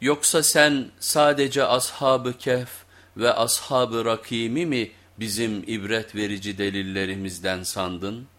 Yoksa sen sadece ashab-ı kehf ve ashab-ı rakimi mi bizim ibret verici delillerimizden sandın?''